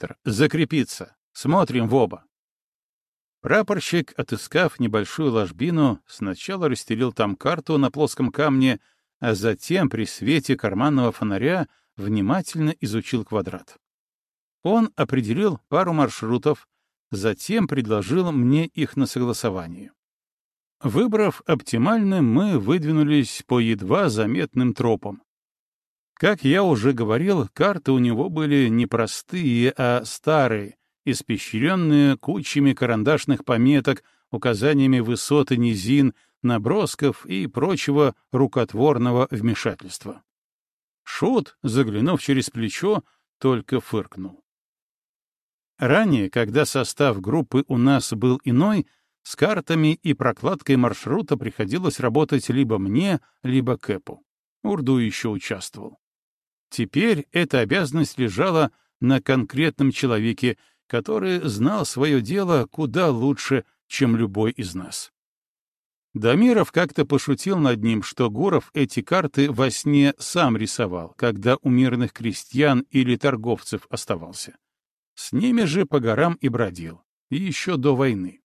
инспектор. Закрепиться. Смотрим в оба. Прапорщик, отыскав небольшую ложбину, сначала расстелил там карту на плоском камне, а затем при свете карманного фонаря внимательно изучил квадрат. Он определил пару маршрутов, затем предложил мне их на согласование. Выбрав оптимальный, мы выдвинулись по едва заметным тропам. Как я уже говорил, карты у него были не простые, а старые, испещренные кучами карандашных пометок, указаниями высоты низин, набросков и прочего рукотворного вмешательства. Шут, заглянув через плечо, только фыркнул. Ранее, когда состав группы у нас был иной, с картами и прокладкой маршрута приходилось работать либо мне, либо Кэпу. Урду еще участвовал. Теперь эта обязанность лежала на конкретном человеке, который знал свое дело куда лучше, чем любой из нас. Дамиров как-то пошутил над ним, что Гуров эти карты во сне сам рисовал, когда у мирных крестьян или торговцев оставался. С ними же по горам и бродил, еще до войны.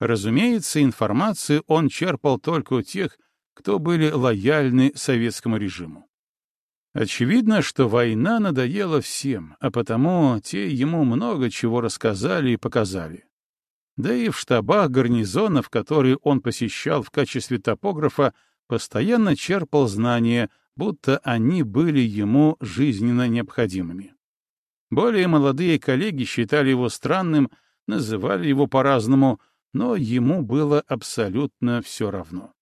Разумеется, информацию он черпал только у тех, кто были лояльны советскому режиму. Очевидно, что война надоела всем, а потому те ему много чего рассказали и показали. Да и в штабах гарнизонов, которые он посещал в качестве топографа, постоянно черпал знания, будто они были ему жизненно необходимыми. Более молодые коллеги считали его странным, называли его по-разному, но ему было абсолютно все равно.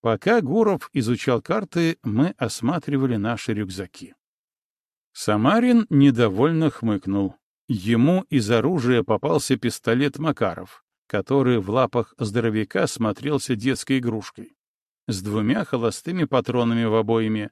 Пока Гуров изучал карты, мы осматривали наши рюкзаки. Самарин недовольно хмыкнул. Ему из оружия попался пистолет Макаров, который в лапах здоровяка смотрелся детской игрушкой, с двумя холостыми патронами в обоими.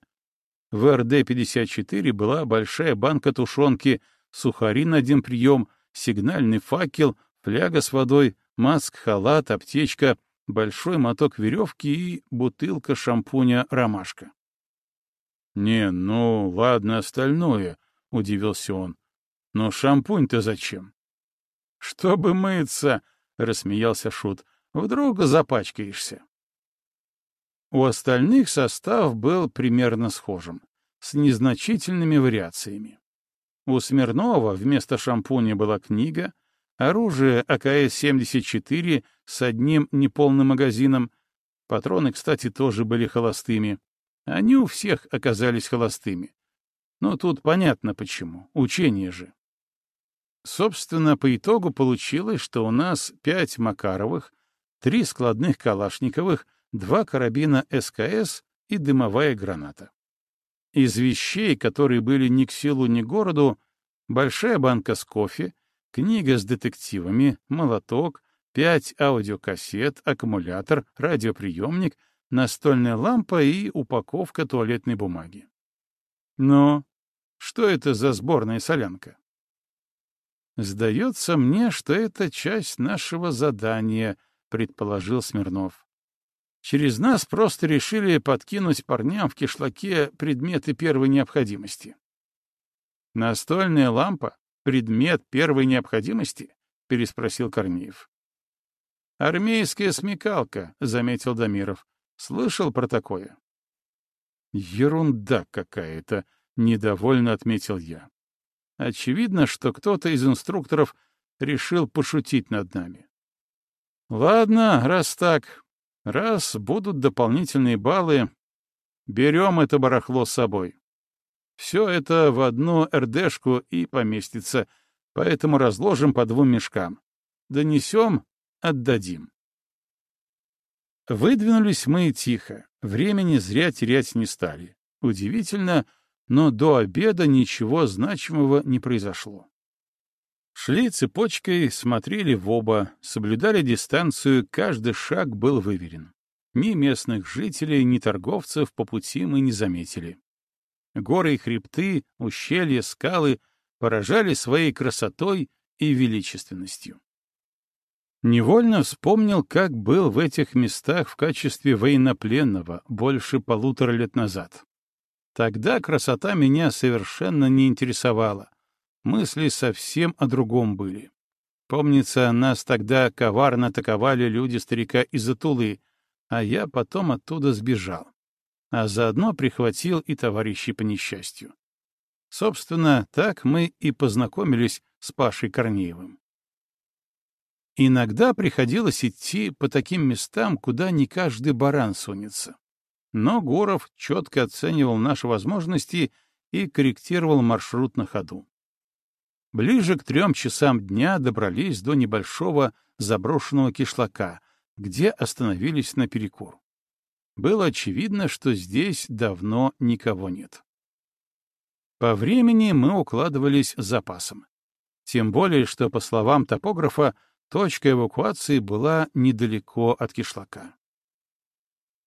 В РД-54 была большая банка тушенки, сухари на один прием, сигнальный факел, фляга с водой, маск-халат, аптечка, большой моток веревки и бутылка шампуня «Ромашка». «Не, ну, ладно остальное», — удивился он. «Но шампунь-то зачем?» «Чтобы мыться», — рассмеялся Шут. «Вдруг запачкаешься». У остальных состав был примерно схожим, с незначительными вариациями. У Смирнова вместо шампуня была книга, Оружие АКС-74 с одним неполным магазином. Патроны, кстати, тоже были холостыми. Они у всех оказались холостыми. Но тут понятно почему. Учение же. Собственно, по итогу получилось, что у нас пять Макаровых, три складных Калашниковых, два карабина СКС и дымовая граната. Из вещей, которые были ни к селу, ни к городу, большая банка с кофе, книга с детективами, молоток, пять аудиокассет, аккумулятор, радиоприемник, настольная лампа и упаковка туалетной бумаги. Но что это за сборная солянка? «Сдается мне, что это часть нашего задания», — предположил Смирнов. «Через нас просто решили подкинуть парням в кишлаке предметы первой необходимости». «Настольная лампа? Предмет первой необходимости? — переспросил Корнеев. — Армейская смекалка, — заметил Дамиров. — Слышал про такое? — Ерунда какая-то, — недовольно отметил я. Очевидно, что кто-то из инструкторов решил пошутить над нами. Ладно, раз так, раз будут дополнительные баллы, берем это барахло с собой. Все это в одну РДшку и поместится, поэтому разложим по двум мешкам. Донесем — отдадим. Выдвинулись мы тихо, времени зря терять не стали. Удивительно, но до обеда ничего значимого не произошло. Шли цепочкой, смотрели в оба, соблюдали дистанцию, каждый шаг был выверен. Ни местных жителей, ни торговцев по пути мы не заметили. Горы и хребты, ущелья, скалы поражали своей красотой и величественностью. Невольно вспомнил, как был в этих местах в качестве военнопленного больше полутора лет назад. Тогда красота меня совершенно не интересовала. мысли совсем о другом были. Помнится, нас тогда коварно атаковали люди старика из-за Тулы, а я потом оттуда сбежал. А заодно прихватил и товарищей по несчастью. Собственно, так мы и познакомились с Пашей Корнеевым. Иногда приходилось идти по таким местам, куда не каждый баран сунется. Но Гуров четко оценивал наши возможности и корректировал маршрут на ходу. Ближе к трем часам дня добрались до небольшого заброшенного кишлака, где остановились на перекур. Было очевидно, что здесь давно никого нет. По времени мы укладывались запасом. Тем более, что, по словам топографа, точка эвакуации была недалеко от кишлака.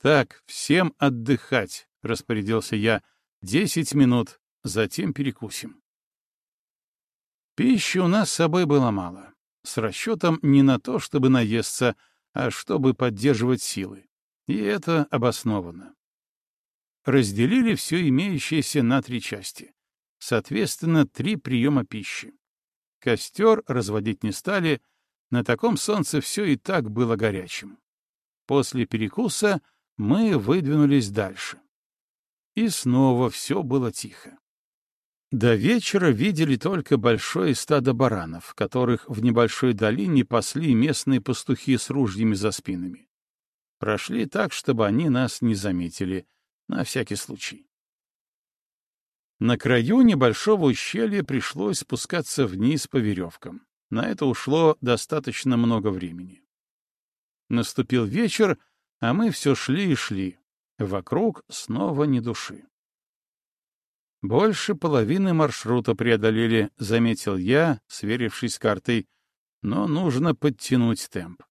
«Так, всем отдыхать», — распорядился я. «Десять минут, затем перекусим». Пищи у нас с собой было мало, с расчетом не на то, чтобы наесться, а чтобы поддерживать силы. И это обоснованно. Разделили все имеющееся на три части. Соответственно, три приема пищи. Костер разводить не стали, на таком солнце все и так было горячим. После перекуса мы выдвинулись дальше. И снова все было тихо. До вечера видели только большое стадо баранов, которых в небольшой долине пасли местные пастухи с ружьями за спинами. Прошли так, чтобы они нас не заметили, на всякий случай. На краю небольшого ущелья пришлось спускаться вниз по веревкам. На это ушло достаточно много времени. Наступил вечер, а мы все шли и шли. Вокруг снова ни души. Больше половины маршрута преодолели, заметил я, сверившись с картой, но нужно подтянуть темп.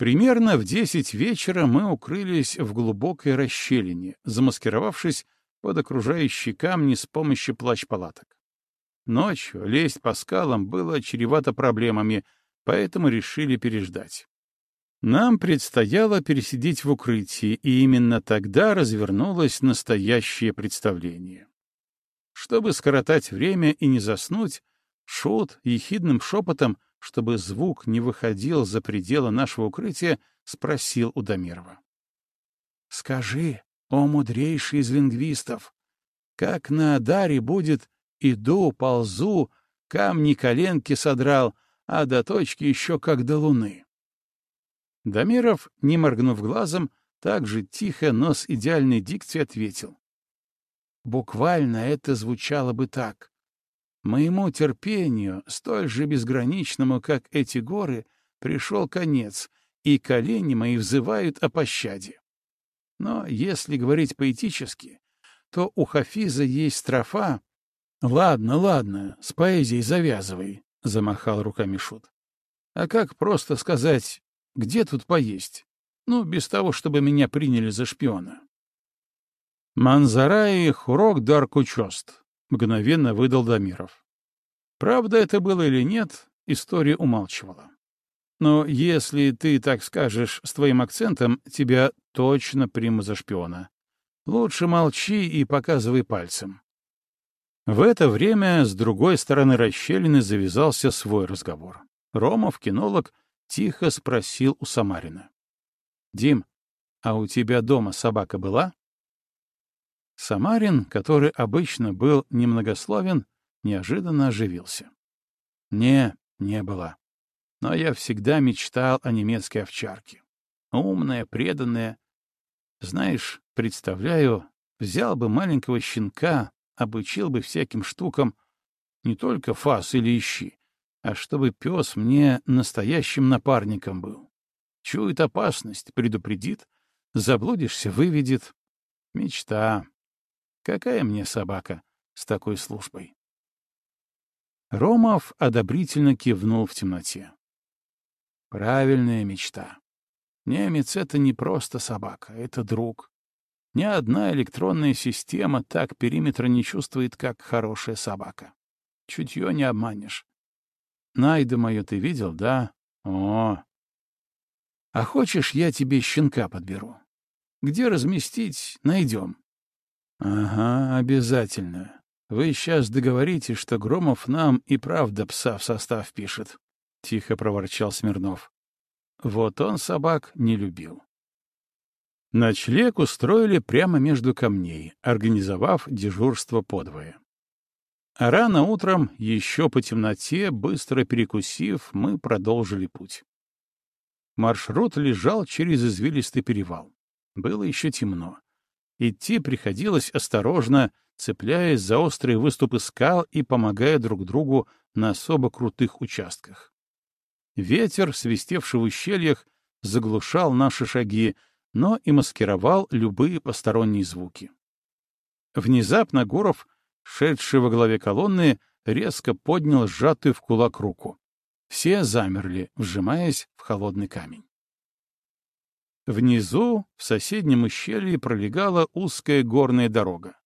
Примерно в десять вечера мы укрылись в глубокой расщелине, замаскировавшись под окружающие камни с помощью плащ-палаток. Ночью лезть по скалам было чревато проблемами, поэтому решили переждать. Нам предстояло пересидеть в укрытии, и именно тогда развернулось настоящее представление. Чтобы скоротать время и не заснуть, Шут ехидным шепотом, чтобы звук не выходил за пределы нашего укрытия, спросил у Дамирова. — Скажи, о мудрейший из лингвистов, как на Адаре будет «иду, ползу», камни коленки содрал, а до точки еще как до луны? Дамиров, не моргнув глазом, так же тихо, но с идеальной диктией ответил. Буквально это звучало бы так. Моему терпению, столь же безграничному, как эти горы, пришел конец, и колени мои взывают о пощаде. Но если говорить поэтически, то у Хафиза есть строфа «Ладно, ладно, с поэзией завязывай», — замахал руками Шут. «А как просто сказать где тут поесть? Ну, без того, чтобы меня приняли за шпиона. Манзараи хурок дар кучост, мгновенно выдал Дамиров. Правда это было или нет, история умалчивала. Но если ты так скажешь с твоим акцентом, тебя точно приму за шпиона. Лучше молчи и показывай пальцем. В это время с другой стороны расщелины завязался свой разговор. Ромов, кинолог, тихо спросил у Самарина. — Дим, а у тебя дома собака была? Самарин, который обычно был немногословен, неожиданно оживился. — Не, не было. Но я всегда мечтал о немецкой овчарке. Умная, преданная. Знаешь, представляю, взял бы маленького щенка, обучил бы всяким штукам, не только фас или ищи, а чтобы пес мне настоящим напарником был. Чует опасность, предупредит, заблудишься, выведет. Мечта. Какая мне собака с такой службой? Ромов одобрительно кивнул в темноте. Правильная мечта. Немец — это не просто собака, это друг. Ни одна электронная система так периметра не чувствует, как хорошая собака. Чутье не обманешь. Найда мою ты видел, да? О! А хочешь, я тебе щенка подберу? Где разместить, найдем. Ага, обязательно. Вы сейчас договоритесь, что Громов нам и правда пса в состав пишет, — тихо проворчал Смирнов. Вот он собак не любил. Ночлег устроили прямо между камней, организовав дежурство подвое. А рано утром, еще по темноте, быстро перекусив, мы продолжили путь. Маршрут лежал через извилистый перевал. Было еще темно. Идти приходилось осторожно, цепляясь за острые выступы скал и помогая друг другу на особо крутых участках. Ветер, свистевший в ущельях, заглушал наши шаги, но и маскировал любые посторонние звуки. Внезапно Гуров, шедший во главе колонны, резко поднял сжатую в кулак руку. Все замерли, вжимаясь в холодный камень. Внизу, в соседнем ущелье, пролегала узкая горная дорога.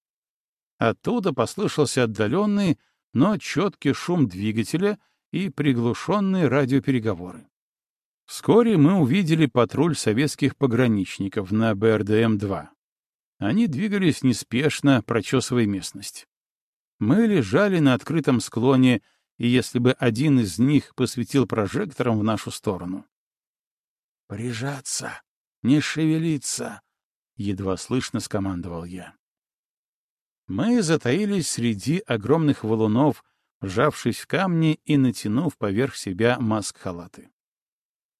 Оттуда послышался отдаленный, но четкий шум двигателя и приглушенные радиопереговоры. Вскоре мы увидели патруль советских пограничников на БРДМ-2. Они двигались неспешно, прочесывая местность. Мы лежали на открытом склоне, и если бы один из них посветил прожектором в нашу сторону. «Прижаться! Не шевелиться!» — едва слышно скомандовал я. Мы затаились среди огромных валунов, вжавшись в камни и натянув поверх себя маск-халаты.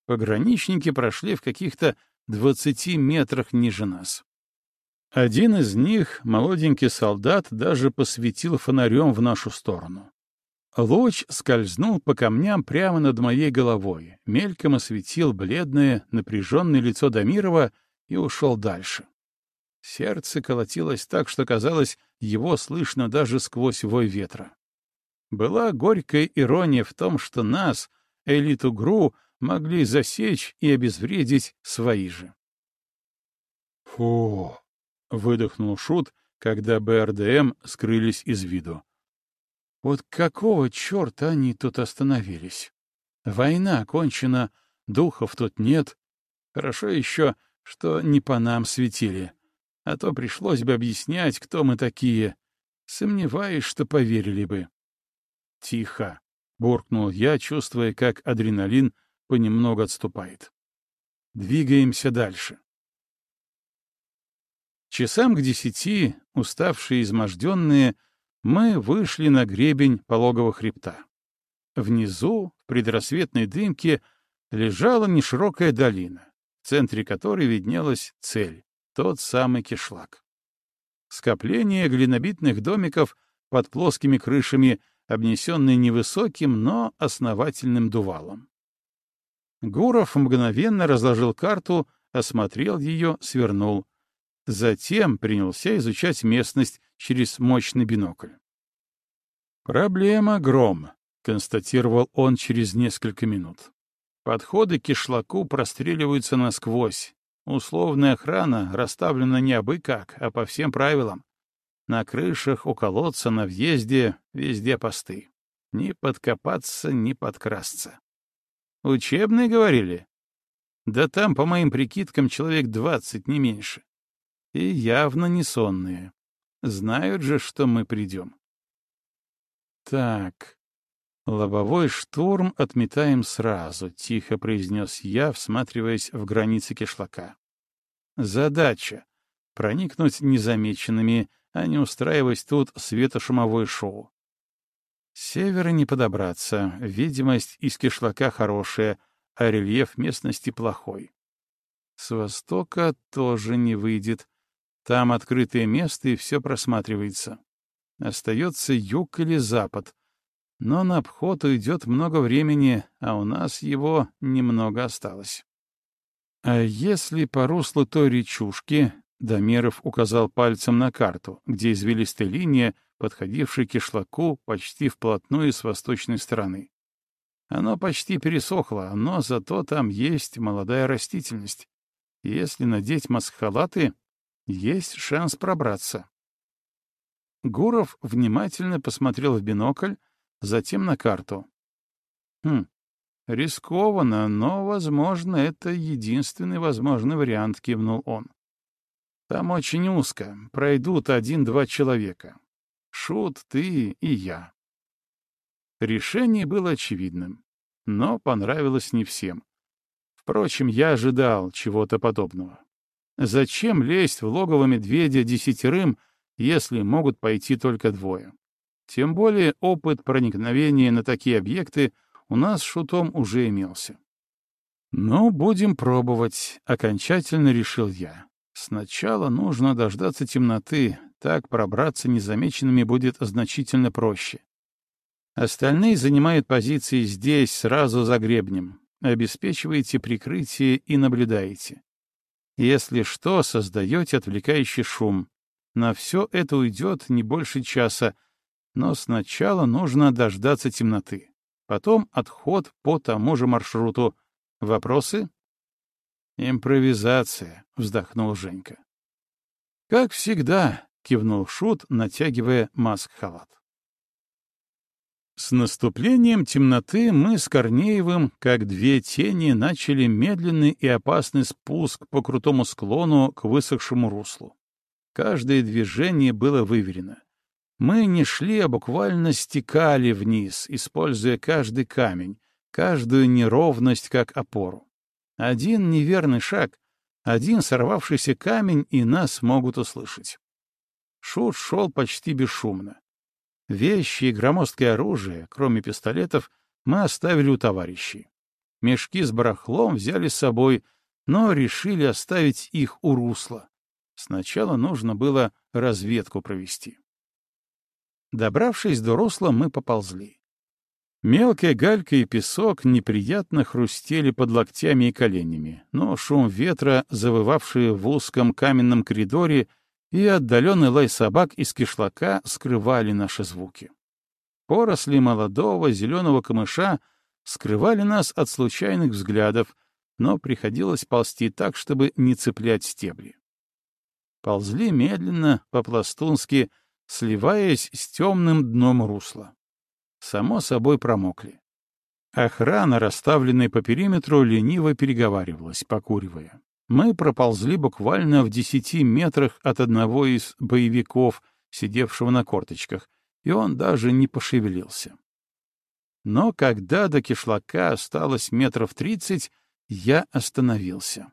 Пограничники прошли в каких-то двадцати метрах ниже нас. Один из них, молоденький солдат, даже посветил фонарем в нашу сторону. Луч скользнул по камням прямо над моей головой, мельком осветил бледное, напряженное лицо Дамирова и ушел дальше. Сердце колотилось так, что казалось, его слышно даже сквозь вой ветра. Была горькая ирония в том, что нас, элиту ГРУ, могли засечь и обезвредить свои же. «Фу!» — выдохнул Шут, когда БРДМ скрылись из виду. Вот какого черта они тут остановились? Война окончена, духов тут нет. Хорошо еще, что не по нам светили. А то пришлось бы объяснять, кто мы такие. Сомневаюсь, что поверили бы. Тихо, — буркнул я, чувствуя, как адреналин понемногу отступает. Двигаемся дальше. Часам к десяти, уставшие и изможденные, мы вышли на гребень пологого хребта. Внизу, в предрассветной дымке, лежала неширокая долина, в центре которой виднелась цель — тот самый кишлак. Скопление глинобитных домиков под плоскими крышами, обнесенные невысоким, но основательным дувалом. Гуров мгновенно разложил карту, осмотрел ее, свернул. Затем принялся изучать местность через мощный бинокль. «Проблема — гром», — констатировал он через несколько минут. «Подходы к кишлаку простреливаются насквозь. Условная охрана расставлена не абы как, а по всем правилам. На крышах, у колодца, на въезде, везде посты. Ни подкопаться, ни подкрасться. Учебные, говорили? Да там, по моим прикидкам, человек двадцать, не меньше. И явно не сонные. Знают же, что мы придем. Так, лобовой штурм отметаем сразу, — тихо произнес я, всматриваясь в границы кишлака. Задача — проникнуть незамеченными, а не устраивать тут светошумовое шоу. Севера не подобраться, видимость из кишлака хорошая, а рельеф местности плохой. С востока тоже не выйдет. Там открытое место, и все просматривается. Остается юг или запад. Но на обход уйдет много времени, а у нас его немного осталось. А если по руслу той речушки, Дамеров указал пальцем на карту, где извилистая линия, подходивший к кишлаку почти вплотную с восточной стороны. Оно почти пересохло, но зато там есть молодая растительность. Если надеть маск-халаты, есть шанс пробраться. Гуров внимательно посмотрел в бинокль, затем на карту. Хм, рискованно, но, возможно, это единственный возможный вариант, кивнул он. Там очень узко, пройдут один-два человека. Шут, ты и я. Решение было очевидным, но понравилось не всем. Впрочем, я ожидал чего-то подобного. Зачем лезть в логово медведя десятерым, если могут пойти только двое? Тем более опыт проникновения на такие объекты у нас с Шутом уже имелся. «Ну, будем пробовать», — окончательно решил я. «Сначала нужно дождаться темноты, так пробраться незамеченными будет значительно проще. Остальные занимают позиции здесь, сразу за гребнем. Обеспечиваете прикрытие и наблюдаете. Если что, создаете отвлекающий шум. На все это уйдет не больше часа, но сначала нужно дождаться темноты. Потом отход по тому же маршруту. Вопросы? «Импровизация», — вздохнул Женька. «Как всегда», — кивнул Шут, натягивая маск-халат. С наступлением темноты мы с Корнеевым, как две тени, начали медленный и опасный спуск по крутому склону к высохшему руслу. Каждое движение было выверено. Мы не шли, а буквально стекали вниз, используя каждый камень, каждую неровность как опору. Один неверный шаг, один сорвавшийся камень, и нас могут услышать. Шут шел почти бесшумно. Вещи и громоздкое оружие, кроме пистолетов, мы оставили у товарищей. Мешки с барахлом взяли с собой, но решили оставить их у русла. Сначала нужно было разведку провести. Добравшись до русла, мы поползли. Мелкая галька и песок неприятно хрустели под локтями и коленями, но шум ветра, завывавший в узком каменном коридоре, и отдаленный лай собак из кишлака скрывали наши звуки. Поросли молодого зеленого камыша скрывали нас от случайных взглядов, но приходилось ползти так, чтобы не цеплять стебли. Ползли медленно, по-пластунски, сливаясь с темным дном русла. Само собой промокли. Охрана, расставленная по периметру, лениво переговаривалась, покуривая. Мы проползли буквально в десяти метрах от одного из боевиков, сидевшего на корточках, и он даже не пошевелился. Но когда до кишлака осталось метров тридцать, я остановился.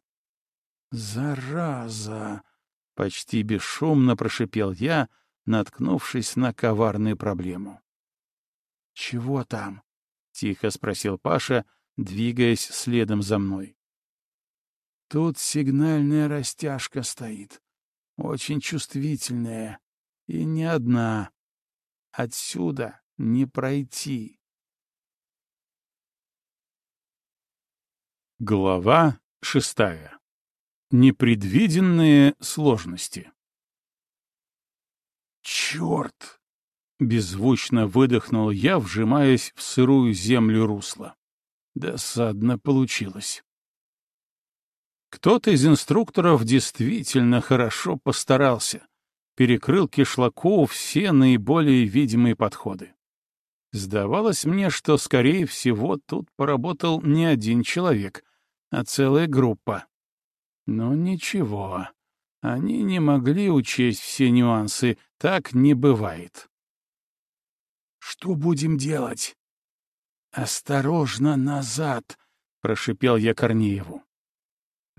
«Зараза!» — почти бесшумно прошипел я, наткнувшись на коварную проблему. «Чего там?» — тихо спросил Паша, двигаясь следом за мной. Тут сигнальная растяжка стоит, очень чувствительная, и не одна. Отсюда не пройти. Глава шестая. Непредвиденные сложности. «Черт!» — беззвучно выдохнул я, вжимаясь в сырую землю русла. Досадно получилось. Кто-то из инструкторов действительно хорошо постарался. Перекрыл кишлаку все наиболее видимые подходы. Сдавалось мне, что, скорее всего, тут поработал не один человек, а целая группа. Но ничего, они не могли учесть все нюансы, так не бывает. «Что будем делать?» «Осторожно назад!» — прошипел я Корнееву.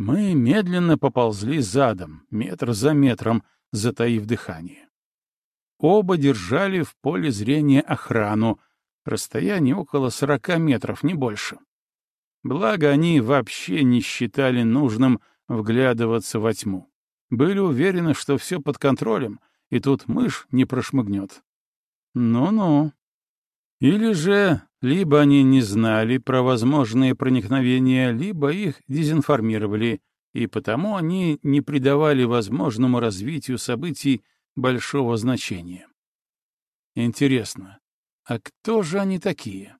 Мы медленно поползли задом, метр за метром, затаив дыхание. Оба держали в поле зрения охрану, расстояние около сорока метров, не больше. Благо, они вообще не считали нужным вглядываться во тьму. Были уверены, что все под контролем, и тут мышь не прошмыгнет. Ну-ну. Или же либо они не знали про возможные проникновения, либо их дезинформировали, и потому они не придавали возможному развитию событий большого значения. Интересно, а кто же они такие?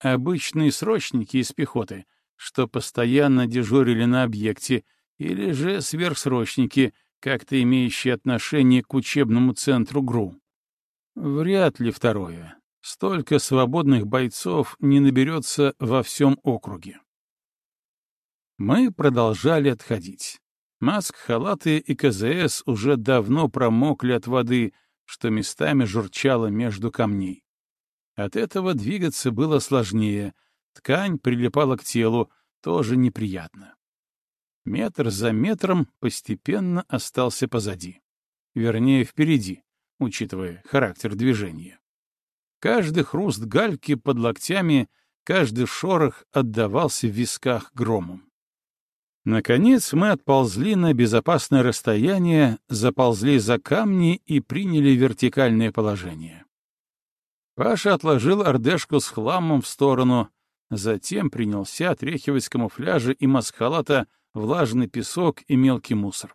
Обычные срочники из пехоты, что постоянно дежурили на объекте, или же сверхсрочники, как-то имеющие отношение к учебному центру ГРУ? Вряд ли второе. Столько свободных бойцов не наберется во всем округе. Мы продолжали отходить. Маск, халаты и КЗС уже давно промокли от воды, что местами журчало между камней. От этого двигаться было сложнее, ткань прилипала к телу, тоже неприятно. Метр за метром постепенно остался позади. Вернее, впереди, учитывая характер движения. Каждый хруст гальки под локтями, каждый шорох отдавался в висках громом. Наконец мы отползли на безопасное расстояние, заползли за камни и приняли вертикальное положение. Паша отложил ордешку с хламом в сторону, затем принялся отряхивать с камуфляжа и маскалата влажный песок и мелкий мусор.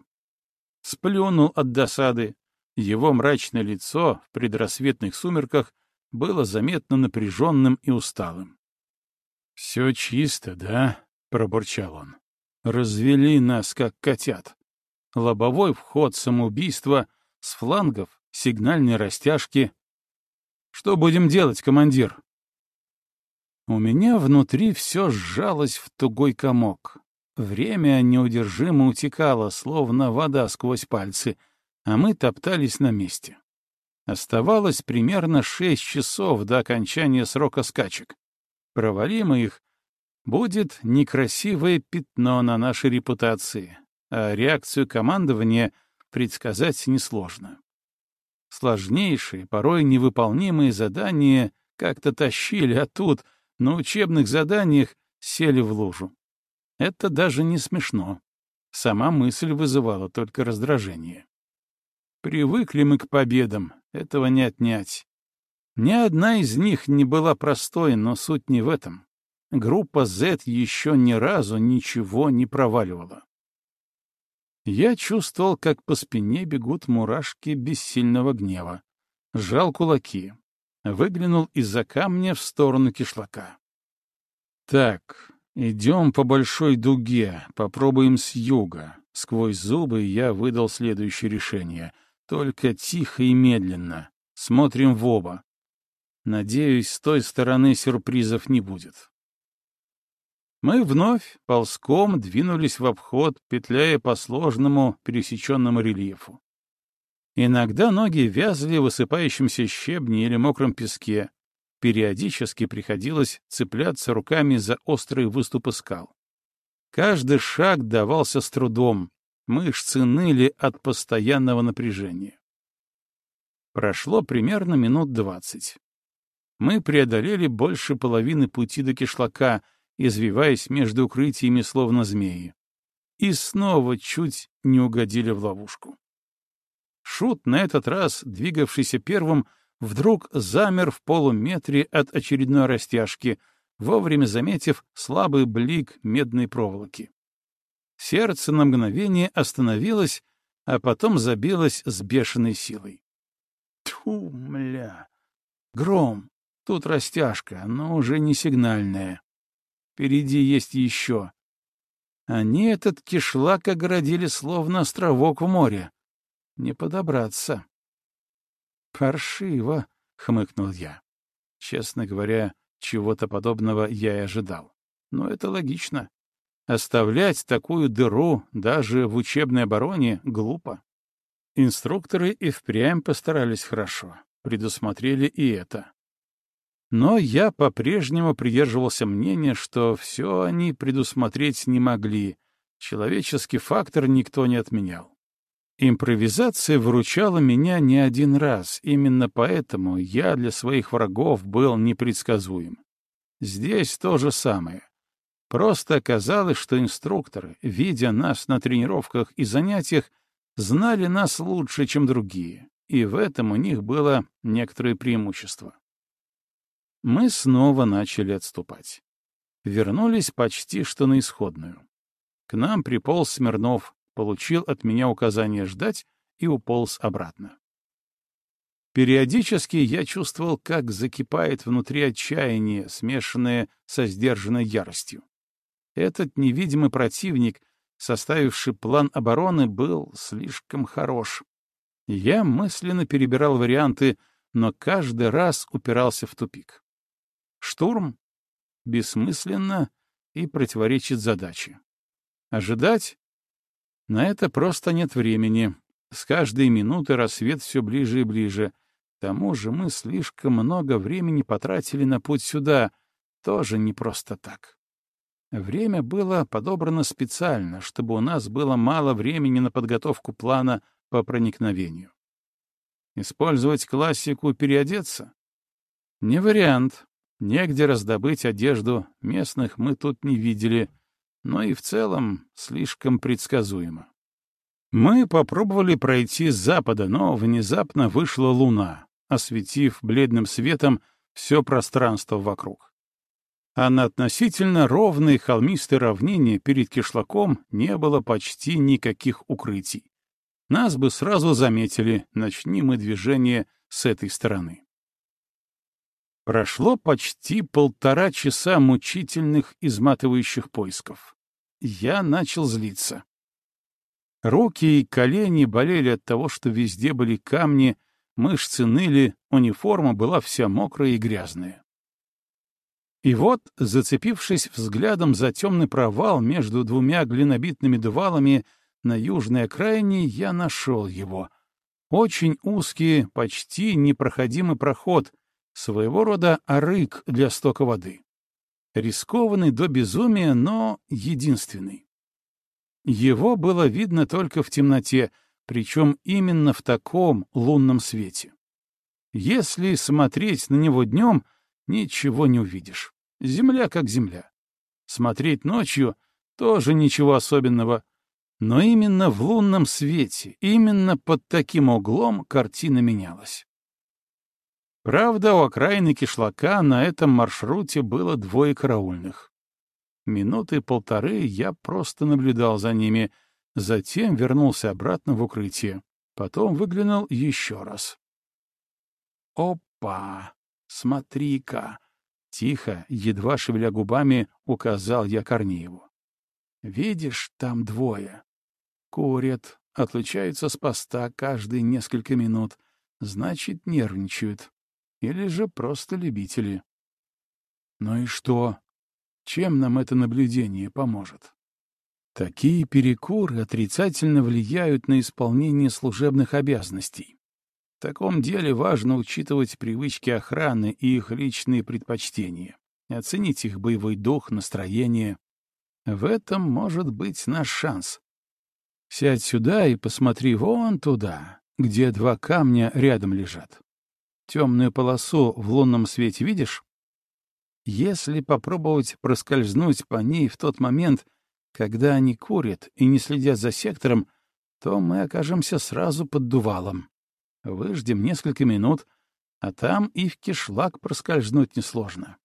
Сплюнул от досады. Его мрачное лицо в предрассветных сумерках было заметно напряженным и усталым. — Все чисто, да? — пробурчал он. — Развели нас, как котят. Лобовой вход самоубийства, с флангов сигнальные растяжки. — Что будем делать, командир? У меня внутри все сжалось в тугой комок. Время неудержимо утекало, словно вода сквозь пальцы, а мы топтались на месте. Оставалось примерно шесть часов до окончания срока скачек. Провалим их, будет некрасивое пятно на нашей репутации, а реакцию командования предсказать несложно. Сложнейшие, порой невыполнимые задания как-то тащили, а тут, на учебных заданиях, сели в лужу. Это даже не смешно. Сама мысль вызывала только раздражение. Привыкли мы к победам, этого не отнять. Ни одна из них не была простой, но суть не в этом. Группа Z еще ни разу ничего не проваливала. Я чувствовал, как по спине бегут мурашки бессильного гнева. Сжал кулаки. Выглянул из-за камня в сторону кишлака. Так, «Идем по большой дуге, попробуем с юга». Сквозь зубы я выдал следующее решение. Только тихо и медленно. Смотрим в оба. Надеюсь, с той стороны сюрпризов не будет. Мы вновь ползком двинулись в обход, петляя по сложному пересеченному рельефу. Иногда ноги вязли в высыпающемся щебне или мокром песке, Периодически приходилось цепляться руками за острые выступы скал. Каждый шаг давался с трудом, мышцы ныли от постоянного напряжения. Прошло примерно минут двадцать. Мы преодолели больше половины пути до кишлака, извиваясь между укрытиями словно змеи. И снова чуть не угодили в ловушку. Шут, на этот раз двигавшийся первым, вдруг замер в полуметре от очередной растяжки, вовремя заметив слабый блик медной проволоки. Сердце на мгновение остановилось, а потом забилось с бешеной силой. Тьфу, мля! Гром! Тут растяжка, но уже не сигнальная. Впереди есть еще. Они этот кишлак оградили словно островок в море. Не подобраться. «Паршиво», — хмыкнул я. Честно говоря, чего-то подобного я и ожидал. Но это логично. Оставлять такую дыру даже в учебной обороне глупо. Инструкторы и впрямь постарались хорошо, предусмотрели и это. Но я по-прежнему придерживался мнения, что все они предусмотреть не могли, человеческий фактор никто не отменял. Импровизация выручала меня не один раз, именно поэтому я для своих врагов был непредсказуем. Здесь то же самое. Просто оказалось, что инструкторы, видя нас на тренировках и занятиях, знали нас лучше, чем другие, и в этом у них было некоторое преимущество. Мы снова начали отступать. Вернулись почти что на исходную. К нам приполз Смирнов, получил от меня указание ждать и уполз обратно. Периодически я чувствовал, как закипает внутри отчаяние, смешанное со сдержанной яростью. Этот невидимый противник, составивший план обороны, был слишком хорош. Я мысленно перебирал варианты, но каждый раз упирался в тупик. Штурм? Бессмысленно и противоречит задаче. Ожидать? На это просто нет времени. С каждой минуты рассвет все ближе и ближе. К тому же мы слишком много времени потратили на путь сюда, тоже не просто так. Время было подобрано специально, чтобы у нас было мало времени на подготовку плана по проникновению. Использовать классику «переодеться»? Не вариант. Негде раздобыть одежду, местных мы тут не видели, но и в целом слишком предсказуемо. Мы попробовали пройти с запада, но внезапно вышла луна, осветив бледным светом все пространство вокруг. А на относительно ровной холмистой равнине перед кишлаком не было почти никаких укрытий. Нас бы сразу заметили, начни мы движение с этой стороны. Прошло почти полтора часа мучительных, изматывающих поисков. Я начал злиться. Руки и колени болели от того, что везде были камни, мышцы ныли, униформа была вся мокрая и грязная. И вот, зацепившись взглядом за темный провал между двумя глинобитными дувалами, на южной окраине я нашел его. Очень узкий, почти непроходимый проход, своего рода арык для стока воды. Рискованный до безумия, но единственный. Его было видно только в темноте, причем именно в таком лунном свете. Если смотреть на него днем, ничего не увидишь. Земля как земля. Смотреть ночью — тоже ничего особенного. Но именно в лунном свете, именно под таким углом картина менялась. Правда, у окраины кишлака на этом маршруте было двое караульных. Минуты полторы я просто наблюдал за ними, затем вернулся обратно в укрытие. Потом выглянул еще раз. «Опа! Смотри-ка!» Тихо, едва шевеля губами, указал я Корнееву. «Видишь, там двое. Курят, отлучаются с поста каждые несколько минут, значит, нервничают. Или же просто любители. Ну и что? Чем нам это наблюдение поможет? Такие перекуры отрицательно влияют на исполнение служебных обязанностей. В таком деле важно учитывать привычки охраны и их личные предпочтения, оценить их боевой дух, настроение. В этом может быть наш шанс. Сядь сюда и посмотри вон туда, где два камня рядом лежат. Темную полосу в лунном свете видишь? Если попробовать проскользнуть по ней в тот момент, когда они курят и не следят за сектором, то мы окажемся сразу под дувалом. Выждем несколько минут, а там и в кишлак проскользнуть несложно.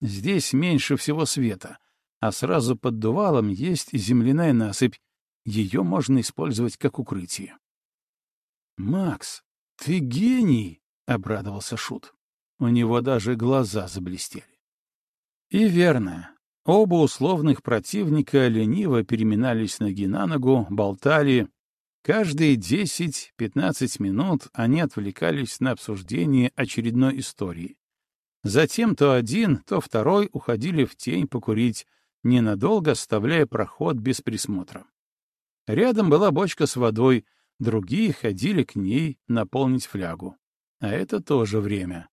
Здесь меньше всего света, а сразу под дувалом есть земляная насыпь, ее можно использовать как укрытие. «Макс, ты гений!» — обрадовался Шут. У него даже глаза заблестели. И верно. Оба условных противника лениво переминались ноги на ногу, болтали. Каждые 10-15 минут они отвлекались на обсуждение очередной истории. Затем то один, то второй уходили в тень покурить, ненадолго оставляя проход без присмотра. Рядом была бочка с водой, другие ходили к ней наполнить флягу. А это тоже время.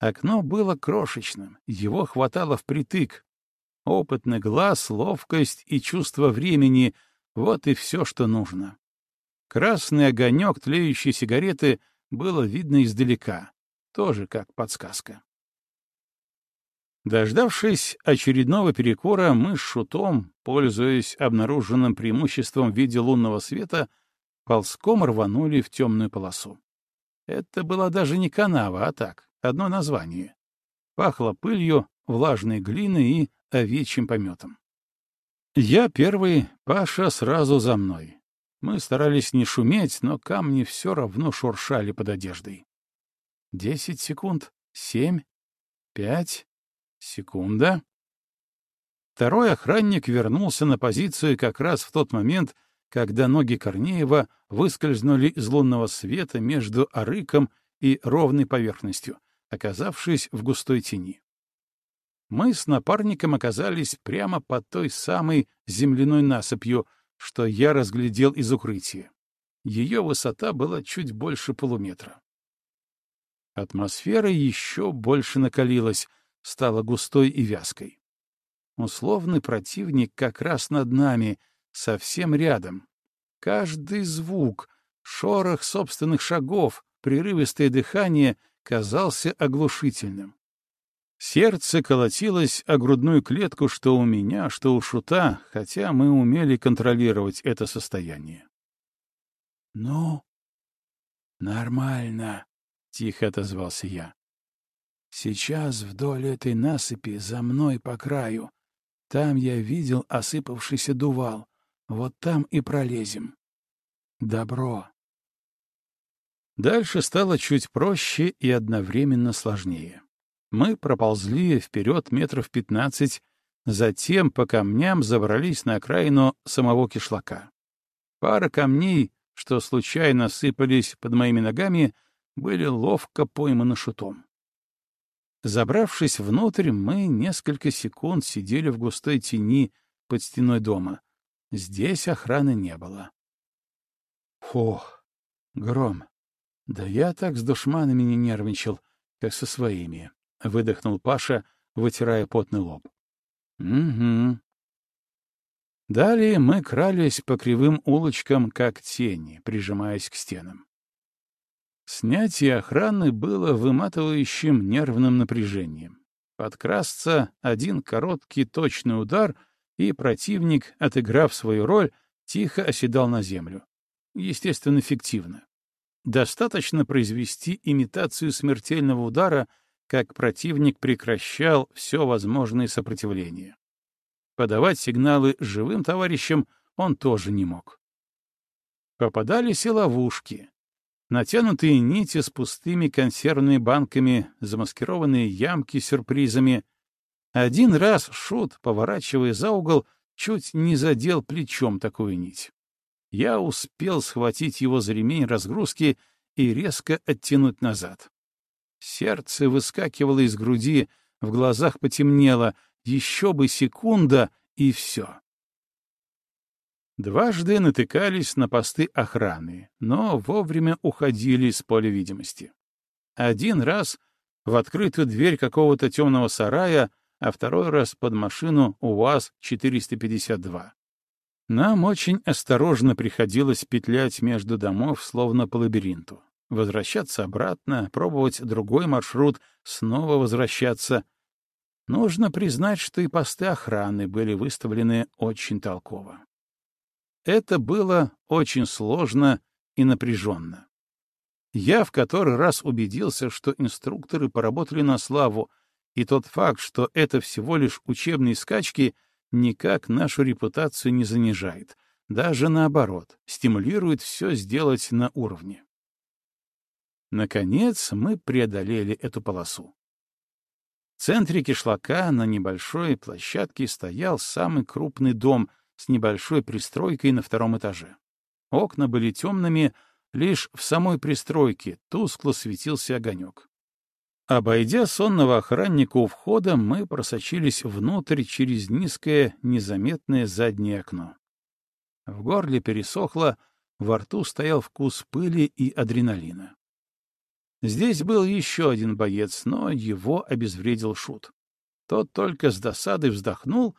Окно было крошечным, его хватало впритык. Опытный глаз, ловкость и чувство времени — вот и все, что нужно. Красный огонек тлеющей сигареты было видно издалека, тоже как подсказка. Дождавшись очередного перекора, мы с Шутом, пользуясь обнаруженным преимуществом в виде лунного света, ползком рванули в темную полосу. Это была даже не канава, а так, одно название. Пахло пылью, влажной глиной и овечьим пометом. Я первый, Паша сразу за мной. Мы старались не шуметь, но камни все равно шуршали под одеждой. Десять секунд, семь, пять, Секунда. Второй охранник вернулся на позицию как раз в тот момент, когда ноги Корнеева выскользнули из лунного света между арыком и ровной поверхностью, оказавшись в густой тени. Мы с напарником оказались прямо под той самой земляной насыпью, что я разглядел из укрытия. Ее высота была чуть больше полуметра. Атмосфера еще больше накалилась, стала густой и вязкой. Условный противник как раз над нами, совсем рядом. Каждый звук, шорох собственных шагов, прерывистое дыхание казался оглушительным. Сердце колотилось о грудную клетку, что у меня, что у Шута, хотя мы умели контролировать это состояние. — Ну, нормально, — тихо отозвался я. — Сейчас вдоль этой насыпи за мной по краю. Там я видел осыпавшийся дувал. Вот там и пролезем. Добро. Дальше стало чуть проще и одновременно сложнее. Мы проползли вперед метров пятнадцать, затем по камням забрались на окраину самого кишлака. Пара камней, что случайно сыпались под моими ногами, были ловко пойманы шутом. Забравшись внутрь, мы несколько секунд сидели в густой тени под стеной дома. Здесь охраны не было. Фух, гром. Да я так с душманами не нервничал, как со своими, — выдохнул Паша, вытирая потный лоб. Угу. Далее мы крались по кривым улочкам, как тени, прижимаясь к стенам. Снятие охраны было выматывающим нервным напряжением. Подкрасться один короткий точный удар, и противник, отыграв свою роль, тихо оседал на землю. Естественно, фиктивно. Достаточно произвести имитацию смертельного удара, как противник прекращал все возможное сопротивление. Подавать сигналы живым товарищам он тоже не мог. Попадались и ловушки, натянутые нити с пустыми консервными банками, замаскированные ямки с сюрпризами. Один раз Шут, поворачивая за угол, чуть не задел плечом такую нить. Я успел схватить его за ремень разгрузки и резко оттянуть назад. Сердце выскакивало из груди, в глазах потемнело, еще бы секунда, и все. Дважды натыкались на посты охраны, но вовремя уходили с поля видимости. Один раз в открытую дверь какого-то темного сарая, а второй раз под машину УАЗ-452. Нам очень осторожно приходилось петлять между домов, словно по лабиринту. Возвращаться обратно, пробовать другой маршрут, снова возвращаться. Нужно признать, что и посты охраны были выставлены очень толково. Это было очень сложно и напряженно. Я в который раз убедился, что инструкторы поработали на славу, и тот факт, что это всего лишь учебные скачки, никак нашу репутацию не занижает, даже наоборот, стимулирует все сделать на уровне. Наконец мы преодолели эту полосу. В центре кишлака на небольшой площадке стоял самый крупный дом — с небольшой пристройкой на втором этаже. Окна были темными, лишь в самой пристройке тускло светился огонек. Обойдя сонного охранника у входа, мы просочились внутрь через низкое, незаметное заднее окно. В горле пересохло, во рту стоял вкус пыли и адреналина. Здесь был еще один боец, но его обезвредил шут. Тот только с досадой вздохнул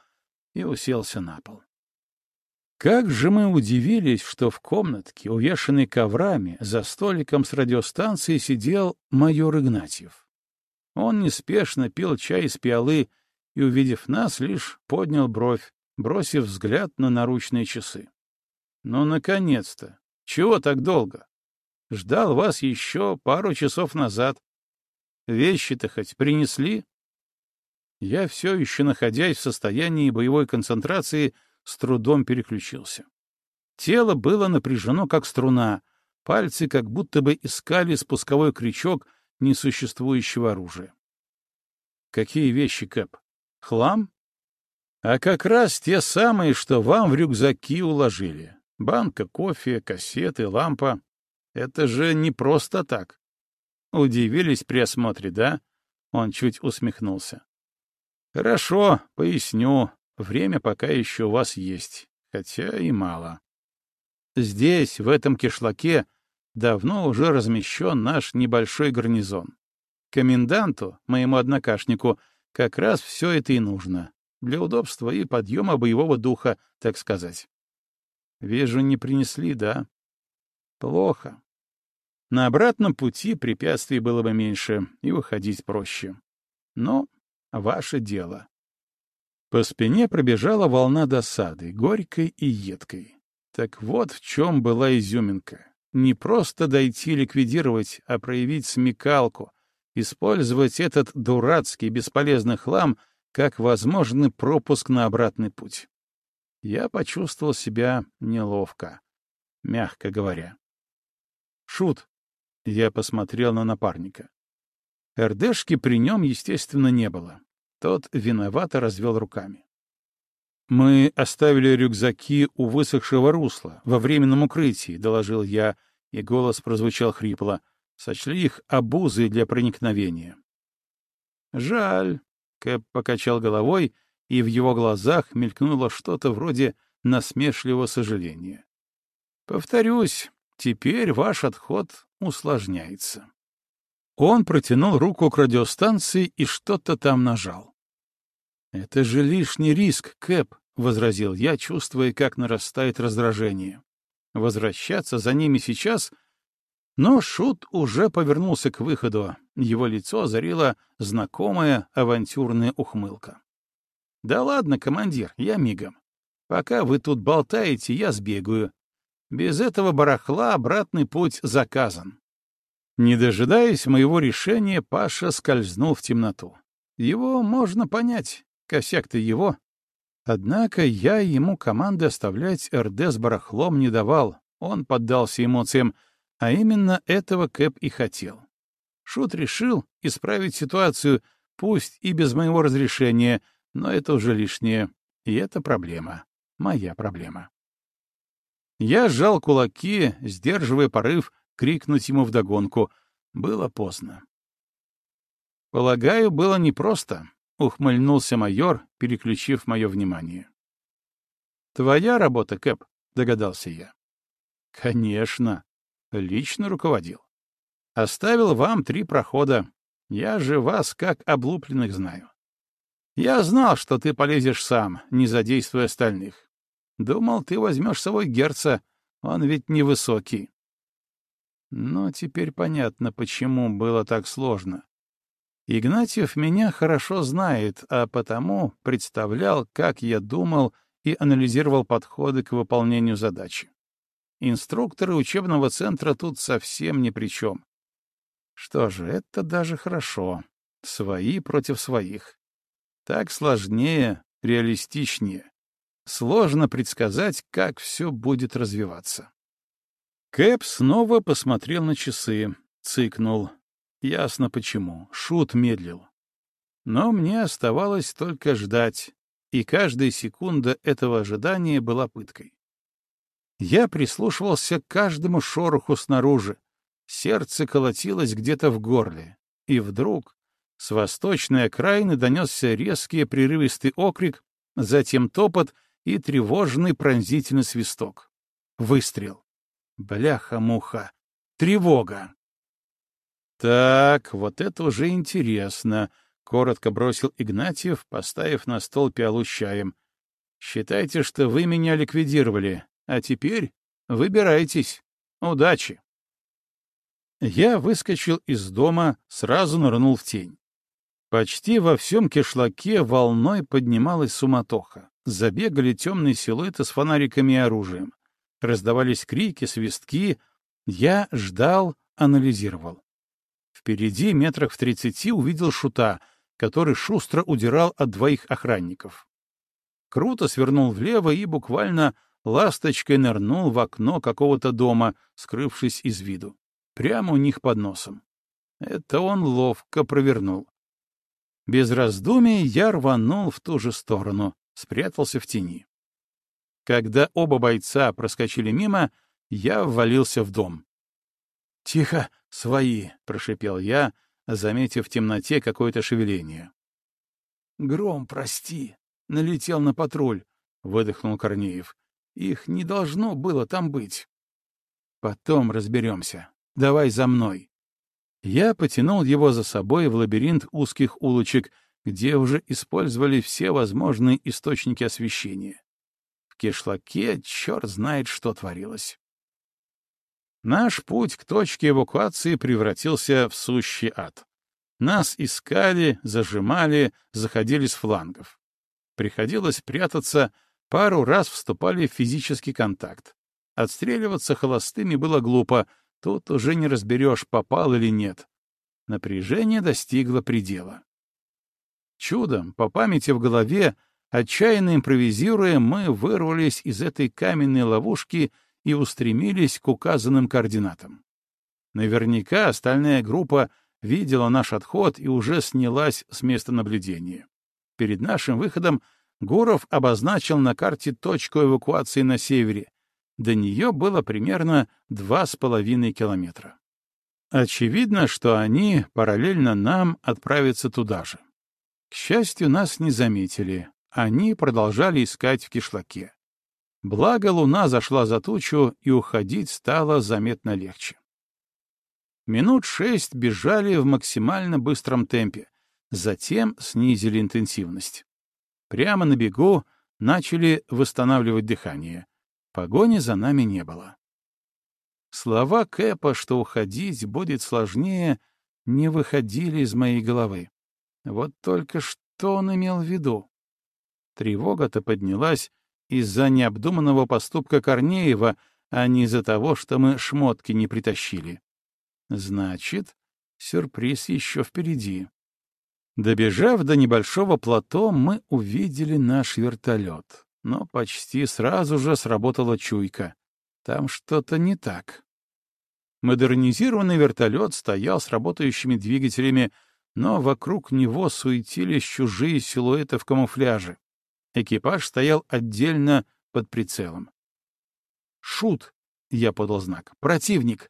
и уселся на пол. Как же мы удивились, что в комнатке, увешанной коврами, за столиком с радиостанцией сидел майор Игнатьев. Он неспешно пил чай из пиалы и, увидев нас, лишь поднял бровь, бросив взгляд на наручные часы. «Ну, наконец-то! Чего так долго? Ждал вас еще пару часов назад. Вещи-то хоть принесли?» Я все еще, находясь в состоянии боевой концентрации, с трудом переключился. Тело было напряжено, как струна, пальцы как будто бы искали спусковой крючок несуществующего оружия. Какие вещи, Кэп? Хлам? А как раз те самые, что вам в рюкзаки уложили. Банка кофе, кассеты, лампа. Это же не просто так. Удивились при осмотре, да? Он чуть усмехнулся. Хорошо, поясню. Время пока еще у вас есть, хотя и мало. Здесь, в этом кишлаке, давно уже размещен наш небольшой гарнизон. Коменданту, моему однокашнику, как раз все это и нужно. Для удобства и подъема боевого духа, так сказать. Вижу, не принесли, да? Плохо. На обратном пути препятствий было бы меньше, и выходить проще. Но ваше дело. По спине пробежала волна досады, горькой и едкой. Так вот в чем была изюминка. Не просто дойти ликвидировать, а проявить смекалку, использовать этот дурацкий бесполезный хлам как возможный пропуск на обратный путь. Я почувствовал себя неловко, мягко говоря. «Шут!» — я посмотрел на напарника. РДшки при нем, естественно, не было. Тот виновато развел руками. «Мы оставили рюкзаки у высохшего русла, во временном укрытии», — доложил я, и голос прозвучал хрипло. Сочли их обузой для проникновения. «Жаль», — Кэп покачал головой, и в его глазах мелькнуло что-то вроде насмешливого сожаления. «Повторюсь, теперь ваш отход усложняется». Он протянул руку к радиостанции и что-то там нажал. «Это же лишний риск, Кэп», — возразил я, чувствуя, как нарастает раздражение. «Возвращаться за ними сейчас...» Но Шут уже повернулся к выходу. Его лицо озарила знакомая авантюрная ухмылка. «Да ладно, командир, я мигом. Пока вы тут болтаете, я сбегаю. Без этого барахла обратный путь заказан». Не дожидаясь моего решения, Паша скользнул в темноту. Его можно понять, косяк-то его. Однако я ему команды оставлять РД с барахлом не давал, он поддался эмоциям, а именно этого Кэп и хотел. Шут решил исправить ситуацию, пусть и без моего разрешения, но это уже лишнее, и это проблема, моя проблема. Я сжал кулаки, сдерживая порыв крикнуть ему вдогонку. Было поздно. «Полагаю, было непросто», — ухмыльнулся майор, переключив мое внимание. «Твоя работа, Кэп», — догадался я. «Конечно. Лично руководил. Оставил вам три прохода. Я же вас как облупленных знаю. Я знал, что ты полезешь сам, не задействуя остальных. Думал, ты возьмешь свой герца, он ведь невысокий. Но теперь понятно, почему было так сложно. Игнатьев меня хорошо знает, а потому представлял, как я думал и анализировал подходы к выполнению задачи. Инструкторы учебного центра тут совсем ни при чем. Что же, это даже хорошо. Свои против своих. Так сложнее, реалистичнее. Сложно предсказать, как все будет развиваться. Кэп снова посмотрел на часы, цыкнул. Ясно почему. Шут медлил. Но мне оставалось только ждать, и каждая секунда этого ожидания была пыткой. Я прислушивался к каждому шороху снаружи. Сердце колотилось где-то в горле. И вдруг с восточной окраины донесся резкий прерывистый окрик, затем топот и тревожный пронзительный свисток. Выстрел. Бляха-муха. Тревога. Так, вот это уже интересно, — коротко бросил Игнатьев, поставив на стол пиалу с чаем. Считайте, что вы меня ликвидировали, а теперь выбирайтесь. Удачи. Я выскочил из дома, сразу нырнул в тень. Почти во всем кишлаке волной поднималась суматоха. Забегали темные силуэты с фонариками и оружием. Раздавались крики, свистки. Я ждал, анализировал. Впереди, метрах в тридцати, увидел шута, который шустро удирал от двоих охранников. Круто свернул влево и буквально ласточкой нырнул в окно какого-то дома, скрывшись из виду. Прямо у них под носом. Это он ловко провернул. Без раздумий я рванул в ту же сторону, спрятался в тени. Когда оба бойца проскочили мимо, я ввалился в дом. «Тихо, свои!» — прошипел я, заметив в темноте какое-то шевеление. «Гром, прости!» — налетел на патруль, — выдохнул Корнеев. Их не должно было там быть. Потом разберемся. Давай за мной. Я потянул его за собой в лабиринт узких улочек, где уже использовали все возможные источники освещения. В кишлаке черт знает, что творилось. Наш путь к точке эвакуации превратился в сущий ад. Нас искали, зажимали, заходили с флангов. Приходилось прятаться, пару раз вступали в физический контакт. Отстреливаться холостыми было глупо, тут уже не разберешь, попал или нет. Напряжение достигло предела. Чудом, по памяти в голове, отчаянно импровизируя, мы вырвались из этой каменной ловушки — и устремились к указанным координатам. Наверняка остальная группа видела наш отход и уже снялась с места наблюдения. Перед нашим выходом Гуров обозначил на карте точку эвакуации на севере. До нее было примерно два с половиной километра. Очевидно, что они параллельно нам отправятся туда же. К счастью, нас не заметили. Они продолжали искать в кишлаке. Благо луна зашла за тучу, и уходить стало заметно легче. Минут шесть бежали в максимально быстром темпе, затем снизили интенсивность. Прямо на бегу начали восстанавливать дыхание. Погони за нами не было. Слова Кэпа, что уходить будет сложнее, не выходили из моей головы. Вот только что он имел в виду? Тревога-то поднялась, из-за необдуманного поступка Корнеева, а не из-за того, что мы шмотки не притащили. Значит, сюрприз еще впереди. Добежав до небольшого плато, мы увидели наш вертолет. Но почти сразу же сработала чуйка. Там что-то не так. Модернизированный вертолет стоял с работающими двигателями, но вокруг него суетились чужие силуэты в камуфляже. Экипаж стоял отдельно под прицелом. «Шут!» — я подал знак. «Противник!»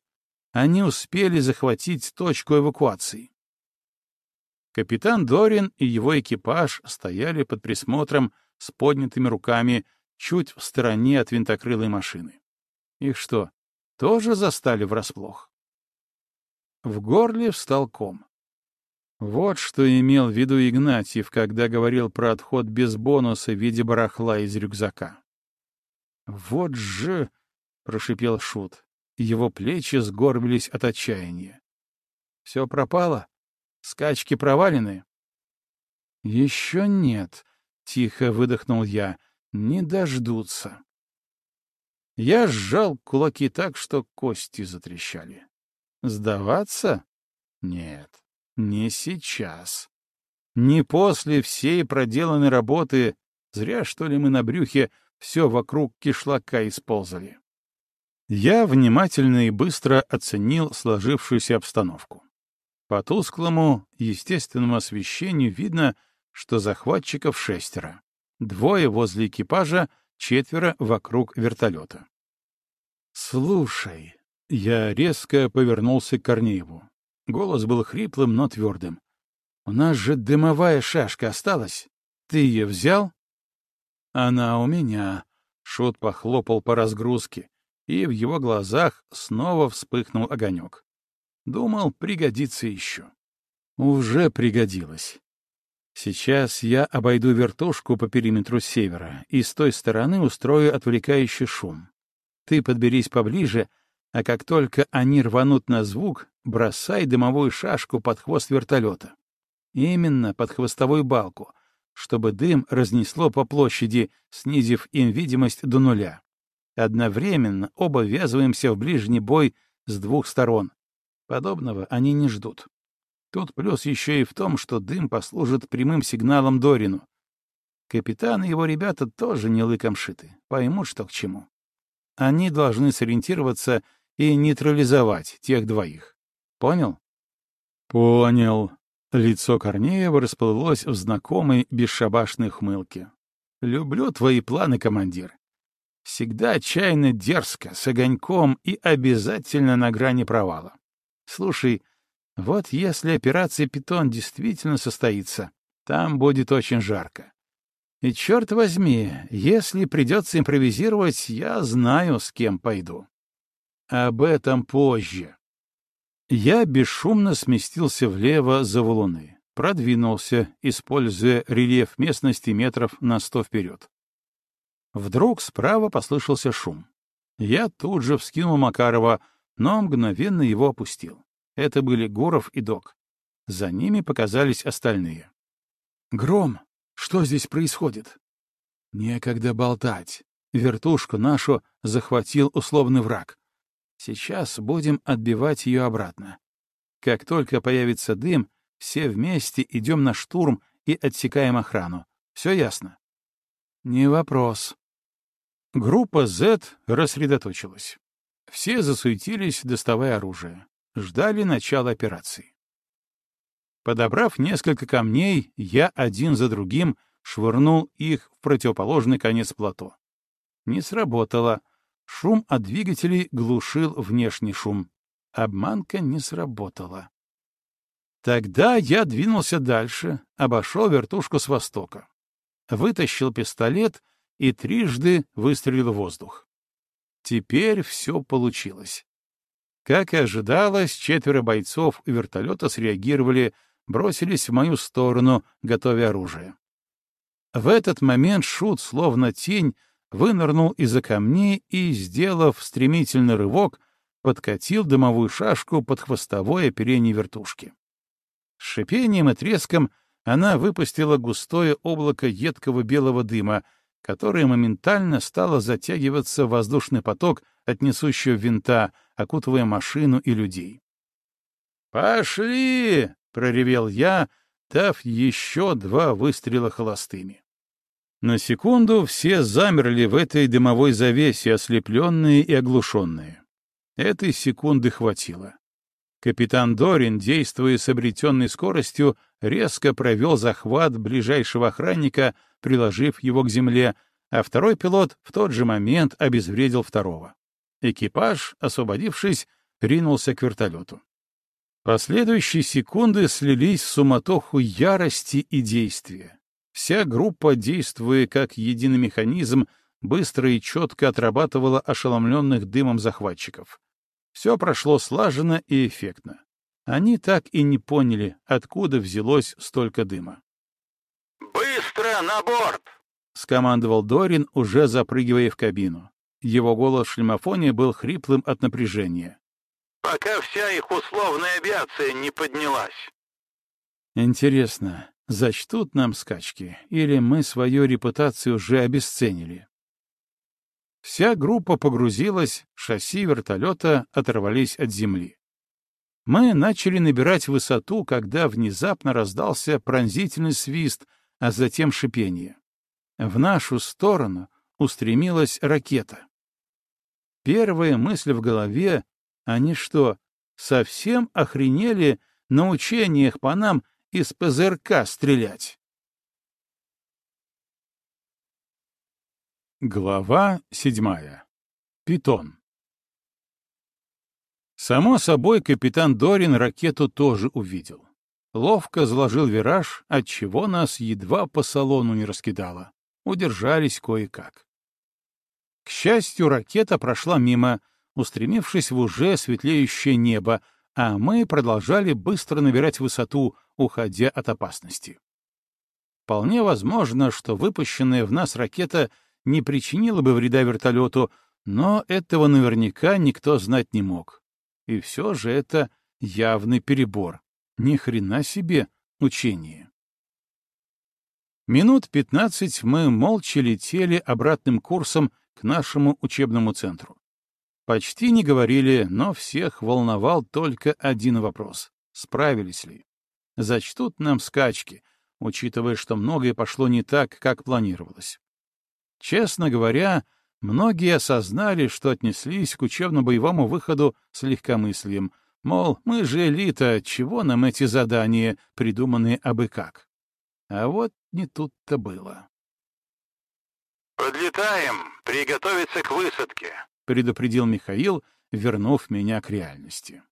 Они успели захватить точку эвакуации. Капитан Дорин и его экипаж стояли под присмотром с поднятыми руками чуть в стороне от винтокрылой машины. Их что, тоже застали врасплох? В горле встал ком. Вот что имел в виду Игнатьев, когда говорил про отход без бонуса в виде барахла из рюкзака. «Вот же!» — прошипел Шут. Его плечи сгорбились от отчаяния. «Все пропало? Скачки провалены?» «Еще нет», — тихо выдохнул я. «Не дождутся». Я сжал кулаки так, что кости затрещали. «Сдаваться? Нет. Не сейчас. Не после всей проделанной работы. Зря, что ли, мы на брюхе все вокруг кишлака исползали. Я внимательно и быстро оценил сложившуюся обстановку. По тусклому, естественному освещению видно, что захватчиков шестеро. Двое возле экипажа, четверо вокруг вертолета. «Слушай», — я резко повернулся к Корнееву. Голос был хриплым, но твердым. «У нас же дымовая шашка осталась. Ты ее взял?» «Она у меня», — Шут похлопал по разгрузке, и в его глазах снова вспыхнул огонек. Думал, пригодится еще. Уже пригодилось. Сейчас я обойду вертушку по периметру севера и с той стороны устрою отвлекающий шум. Ты подберись поближе — а как только они рванут на звук, бросай дымовую шашку под хвост вертолета. Именно под хвостовую балку, чтобы дым разнесло по площади, снизив им видимость до нуля. Одновременно оба ввязываемся в ближний бой с двух сторон. Подобного они не ждут. Тут плюс еще и в том, что дым послужит прямым сигналом Дорину. Капитан и его ребята тоже не лыком шиты, поймут, что к чему. Они должны сориентироваться и нейтрализовать тех двоих. Понял? Понял. Лицо Корнеева расплылось в знакомой бесшабашной хмылке. Люблю твои планы, командир. Всегда отчаянно дерзко, с огоньком и обязательно на грани провала. Слушай, вот если операция «Питон» действительно состоится, там будет очень жарко. И черт возьми, если придется импровизировать, я знаю, с кем пойду. Об этом позже. Я бесшумно сместился влево за валуны, продвинулся, используя рельеф местности метров на сто вперед. Вдруг справа послышался шум. Я тут же вскинул Макарова, но мгновенно его опустил. Это были Гуров и Док. За ними показались остальные. «Гром, что здесь происходит?» «Некогда болтать. Вертушку нашу захватил условный враг. Сейчас будем отбивать ее обратно. Как только появится дым, все вместе идем на штурм и отсекаем охрану. Все ясно? Не вопрос. Группа Z рассредоточилась. Все засуетились, доставая оружие. Ждали начала операции. Подобрав несколько камней, я один за другим швырнул их в противоположный конец плато. Не сработало — Шум от двигателей глушил внешний шум. Обманка не сработала. Тогда я двинулся дальше, обошел вертушку с востока. Вытащил пистолет и трижды выстрелил в воздух. Теперь все получилось. Как и ожидалось, четверо бойцов вертолета среагировали, бросились в мою сторону, готовя оружие. В этот момент Шут, словно тень, вынырнул из-за камней и, сделав стремительный рывок, подкатил дымовую шашку под хвостовое оперение вертушки. С шипением и треском она выпустила густое облако едкого белого дыма, которое моментально стало затягиваться в воздушный поток от несущего винта, окутывая машину и людей. «Пошли!» — проревел я, дав еще два выстрела холостыми. На секунду все замерли в этой дымовой завесе, ослепленные и оглушенные. Этой секунды хватило. Капитан Дорин, действуя с обретенной скоростью, резко провел захват ближайшего охранника, приложив его к земле, а второй пилот в тот же момент обезвредил второго. Экипаж, освободившись, ринулся к вертолету. Последующие секунды слились в суматоху ярости и действия. Вся группа, действуя как единый механизм, быстро и четко отрабатывала ошеломленных дымом захватчиков. Все прошло слаженно и эффектно. Они так и не поняли, откуда взялось столько дыма. «Быстро на борт!» — скомандовал Дорин, уже запрыгивая в кабину. Его голос в шлемофоне был хриплым от напряжения. «Пока вся их условная авиация не поднялась». «Интересно, Зачтут нам скачки, или мы свою репутацию уже обесценили. Вся группа погрузилась, шасси вертолета оторвались от земли. Мы начали набирать высоту, когда внезапно раздался пронзительный свист, а затем шипение. В нашу сторону устремилась ракета. Первая мысль в голове — они что, совсем охренели на учениях по нам из ПЗРК стрелять. Глава седьмая. Питон. Само собой, капитан Дорин ракету тоже увидел. Ловко заложил вираж, отчего нас едва по салону не раскидало. Удержались кое-как. К счастью, ракета прошла мимо, устремившись в уже светлеющее небо, а мы продолжали быстро набирать высоту, уходя от опасности. Вполне возможно, что выпущенная в нас ракета не причинила бы вреда вертолету, но этого наверняка никто знать не мог. И все же это явный перебор. Ни хрена себе учение. Минут пятнадцать мы молча летели обратным курсом к нашему учебному центру. Почти не говорили, но всех волновал только один вопрос — справились ли? Зачтут нам скачки, учитывая, что многое пошло не так, как планировалось. Честно говоря, многие осознали, что отнеслись к учебно-боевому выходу с легкомыслием, мол, мы же элита, чего нам эти задания, придуманные абы как. А вот не тут-то было. «Подлетаем! Приготовиться к высадке!» — предупредил Михаил, вернув меня к реальности.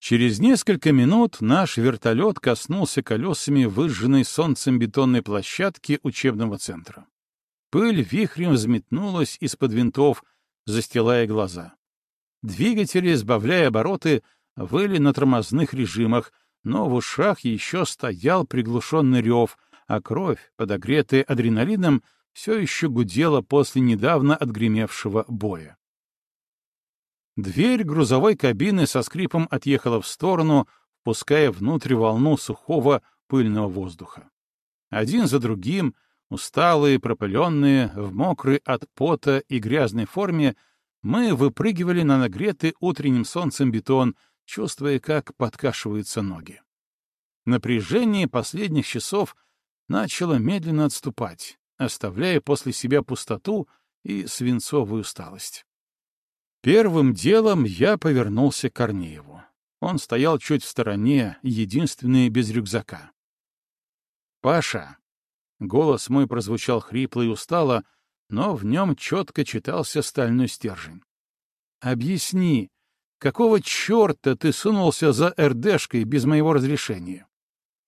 Через несколько минут наш вертолет коснулся колесами выжженной солнцем бетонной площадки учебного центра. Пыль вихрем взметнулась из-под винтов, застилая глаза. Двигатели, сбавляя обороты, выли на тормозных режимах, но в ушах еще стоял приглушенный рев, а кровь, подогретая адреналином, все еще гудела после недавно отгремевшего боя. Дверь грузовой кабины со скрипом отъехала в сторону, пуская внутрь волну сухого пыльного воздуха. Один за другим, усталые, пропыленные, в мокрой от пота и грязной форме, мы выпрыгивали на нагретый утренним солнцем бетон, чувствуя, как подкашиваются ноги. Напряжение последних часов начало медленно отступать, оставляя после себя пустоту и свинцовую усталость. Первым делом я повернулся к Корнееву. Он стоял чуть в стороне, единственный без рюкзака. «Паша!» Голос мой прозвучал хрипло и устало, но в нем четко читался стальной стержень. «Объясни, какого черта ты сунулся за РДшкой без моего разрешения?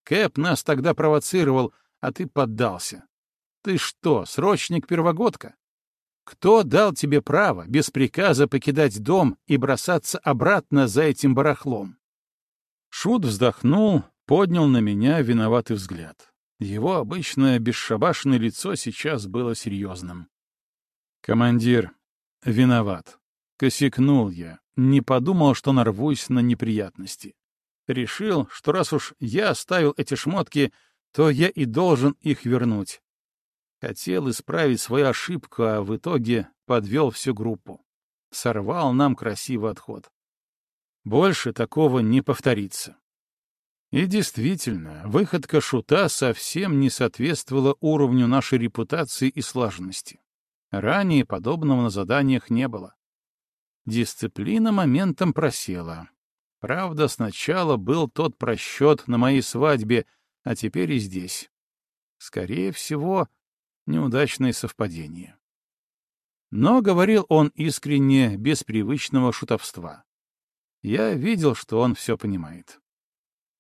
Кэп нас тогда провоцировал, а ты поддался. Ты что, срочник-первогодка? Кто дал тебе право без приказа покидать дом и бросаться обратно за этим барахлом? Шут вздохнул, поднял на меня виноватый взгляд. Его обычное бесшабашное лицо сейчас было серьезным. «Командир, виноват. Косякнул я. Не подумал, что нарвусь на неприятности. Решил, что раз уж я оставил эти шмотки, то я и должен их вернуть. Хотел исправить свою ошибку, а в итоге подвел всю группу. Сорвал нам красивый отход. Больше такого не повторится. И действительно, выходка шута совсем не соответствовала уровню нашей репутации и слаженности. Ранее подобного на заданиях не было. Дисциплина моментом просела. Правда, сначала был тот просчет на моей свадьбе, а теперь и здесь. Скорее всего, неудачное совпадение. Но говорил он искренне, без привычного шутовства. Я видел, что он все понимает.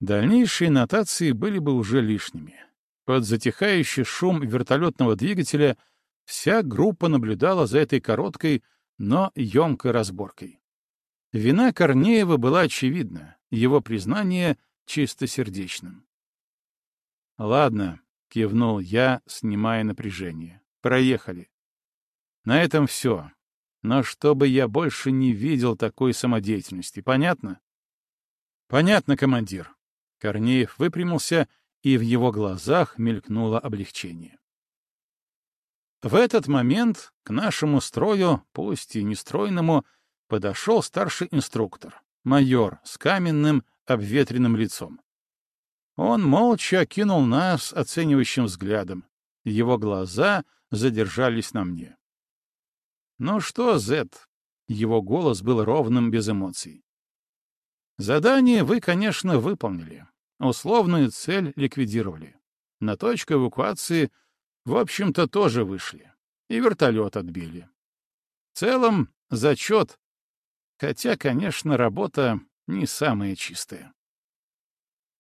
Дальнейшие нотации были бы уже лишними. Под затихающий шум вертолетного двигателя вся группа наблюдала за этой короткой, но емкой разборкой. Вина Корнеева была очевидна, его признание — чистосердечным. «Ладно, — кивнул я, снимая напряжение. «Проехали. На этом все. Но чтобы я больше не видел такой самодеятельности, понятно?» «Понятно, командир». Корнеев выпрямился, и в его глазах мелькнуло облегчение. В этот момент к нашему строю, пусть и нестройному, подошел старший инструктор, майор с каменным обветренным лицом. Он молча окинул нас оценивающим взглядом. Его глаза задержались на мне. «Ну что, Зет?» Его голос был ровным, без эмоций. «Задание вы, конечно, выполнили. Условную цель ликвидировали. На точку эвакуации, в общем-то, тоже вышли. И вертолет отбили. В целом, зачет. Хотя, конечно, работа не самая чистая.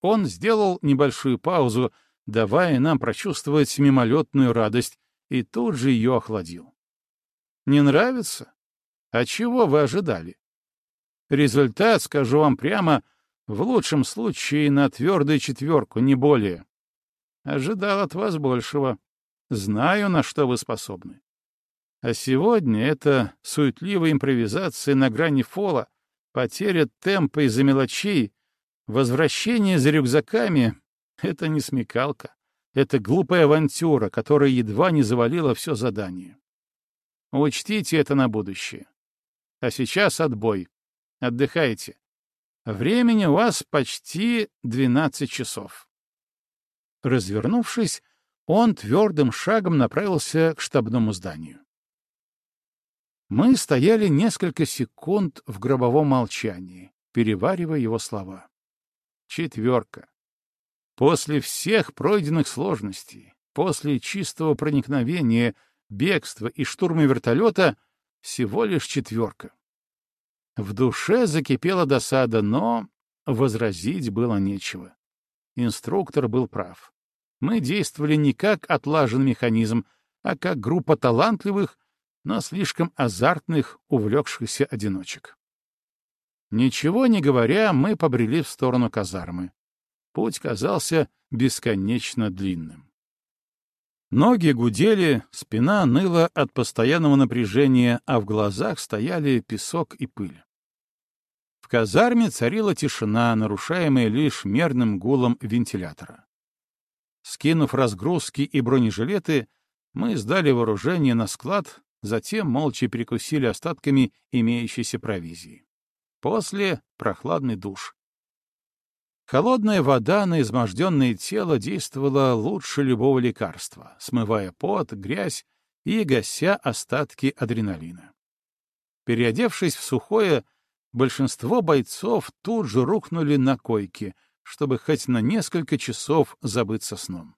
Он сделал небольшую паузу, давая нам прочувствовать мимолетную радость, и тут же ее охладил. «Не нравится? А чего вы ожидали? Результат, скажу вам прямо, в лучшем случае на твердую четверку, не более. Ожидал от вас большего. Знаю, на что вы способны. А сегодня это суетливая импровизация на грани фола, потеря темпа из-за мелочей, Возвращение за рюкзаками — это не смекалка. Это глупая авантюра, которая едва не завалила все задание. Учтите это на будущее. А сейчас отбой. Отдыхайте. Времени у вас почти 12 часов. Развернувшись, он твердым шагом направился к штабному зданию. Мы стояли несколько секунд в гробовом молчании, переваривая его слова. Четверка. После всех пройденных сложностей, после чистого проникновения, бегства и штурма вертолета всего лишь четверка. В душе закипела досада, но возразить было нечего. Инструктор был прав. Мы действовали не как отлаженный механизм, а как группа талантливых, но слишком азартных, увлекшихся одиночек. Ничего не говоря, мы побрели в сторону казармы. Путь казался бесконечно длинным. Ноги гудели, спина ныла от постоянного напряжения, а в глазах стояли песок и пыль. В казарме царила тишина, нарушаемая лишь мерным гулом вентилятора. Скинув разгрузки и бронежилеты, мы сдали вооружение на склад, затем молча перекусили остатками имеющейся провизии. После — прохладный душ. Холодная вода на изможденное тело действовала лучше любого лекарства, смывая пот, грязь и гася остатки адреналина. Переодевшись в сухое, большинство бойцов тут же рухнули на койки, чтобы хоть на несколько часов забыться сном.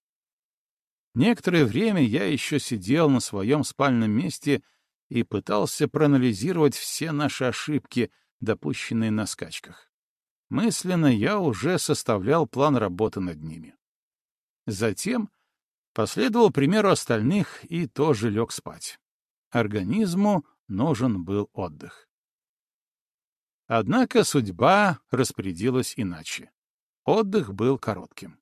Некоторое время я еще сидел на своем спальном месте и пытался проанализировать все наши ошибки, допущенные на скачках. Мысленно я уже составлял план работы над ними. Затем последовал примеру остальных и тоже лег спать. Организму нужен был отдых. Однако судьба распорядилась иначе. Отдых был коротким.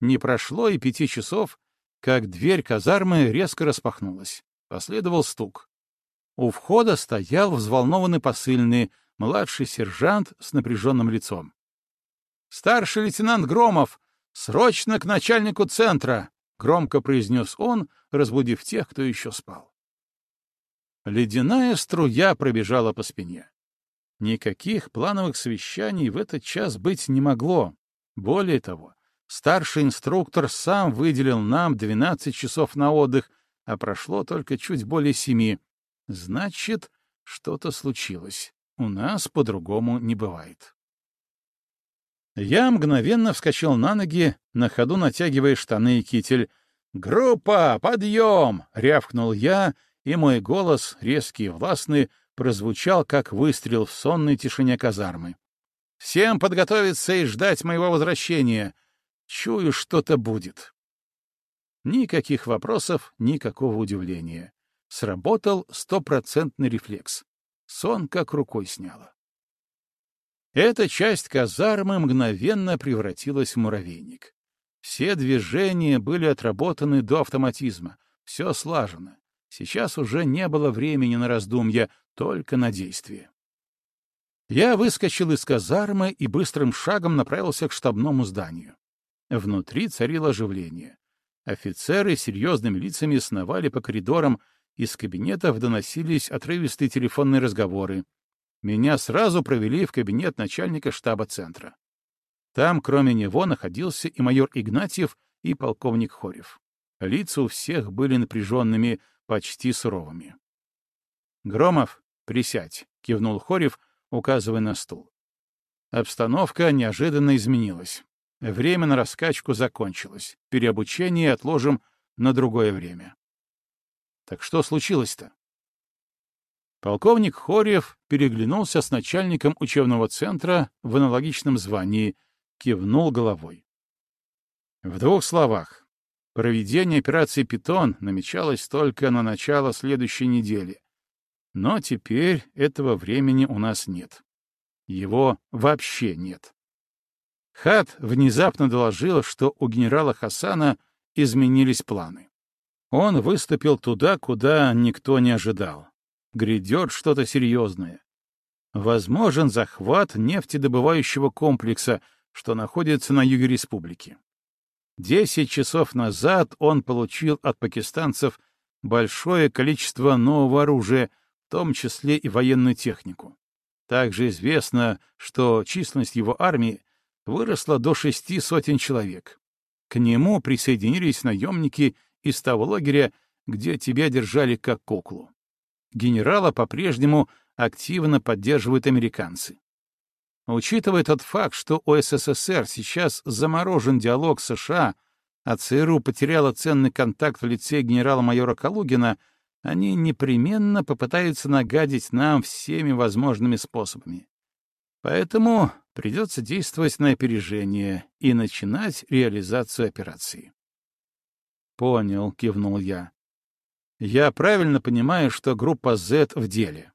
Не прошло и пяти часов, как дверь казармы резко распахнулась. Последовал стук. У входа стоял взволнованный посыльный, младший сержант с напряженным лицом. «Старший лейтенант Громов! Срочно к начальнику центра!» — громко произнес он, разбудив тех, кто еще спал. Ледяная струя пробежала по спине. Никаких плановых совещаний в этот час быть не могло. Более того, старший инструктор сам выделил нам 12 часов на отдых, а прошло только чуть более семи. Значит, что-то случилось. У нас по-другому не бывает. Я мгновенно вскочил на ноги, на ходу натягивая штаны и китель. «Группа, подъем!» — рявкнул я, и мой голос, резкий и властный, прозвучал, как выстрел в сонной тишине казармы. «Всем подготовиться и ждать моего возвращения. Чую, что-то будет». Никаких вопросов, никакого удивления. Сработал стопроцентный рефлекс. Сон как рукой сняло. Эта часть казармы мгновенно превратилась в муравейник. Все движения были отработаны до автоматизма, все слажено. Сейчас уже не было времени на раздумья, только на действие. Я выскочил из казармы и быстрым шагом направился к штабному зданию. Внутри царило оживление. Офицеры серьезными лицами сновали по коридорам, из кабинетов доносились отрывистые телефонные разговоры. Меня сразу провели в кабинет начальника штаба центра. Там, кроме него, находился и майор Игнатьев, и полковник Хорев. Лица у всех были напряженными, почти суровыми. «Громов, присядь», — кивнул Хорев, указывая на стул. Обстановка неожиданно изменилась. Время на раскачку закончилось. Переобучение отложим на другое время. Так что случилось-то? Полковник Хорьев переглянулся с начальником учебного центра в аналогичном звании, кивнул головой. В двух словах. Проведение операции «Питон» намечалось только на начало следующей недели. Но теперь этого времени у нас нет. Его вообще нет. Хат внезапно доложил, что у генерала Хасана изменились планы. Он выступил туда, куда никто не ожидал. Грядет что-то серьезное. Возможен захват нефтедобывающего комплекса, что находится на юге республики. Десять часов назад он получил от пакистанцев большое количество нового оружия, в том числе и военную технику. Также известно, что численность его армии выросла до шести сотен человек. К нему присоединились наемники из того лагеря, где тебя держали как куклу. Генерала по-прежнему активно поддерживают американцы. Учитывая тот факт, что у СССР сейчас заморожен диалог с США, а ЦРУ потеряла ценный контакт в лице генерала-майора Калугина, они непременно попытаются нагадить нам всеми возможными способами. Поэтому Придется действовать на опережение и начинать реализацию операции. «Понял», — кивнул я. «Я правильно понимаю, что группа Z в деле?»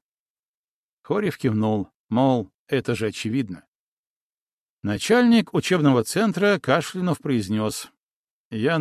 Хорев кивнул, мол, это же очевидно. Начальник учебного центра Кашлянов произнес. «Я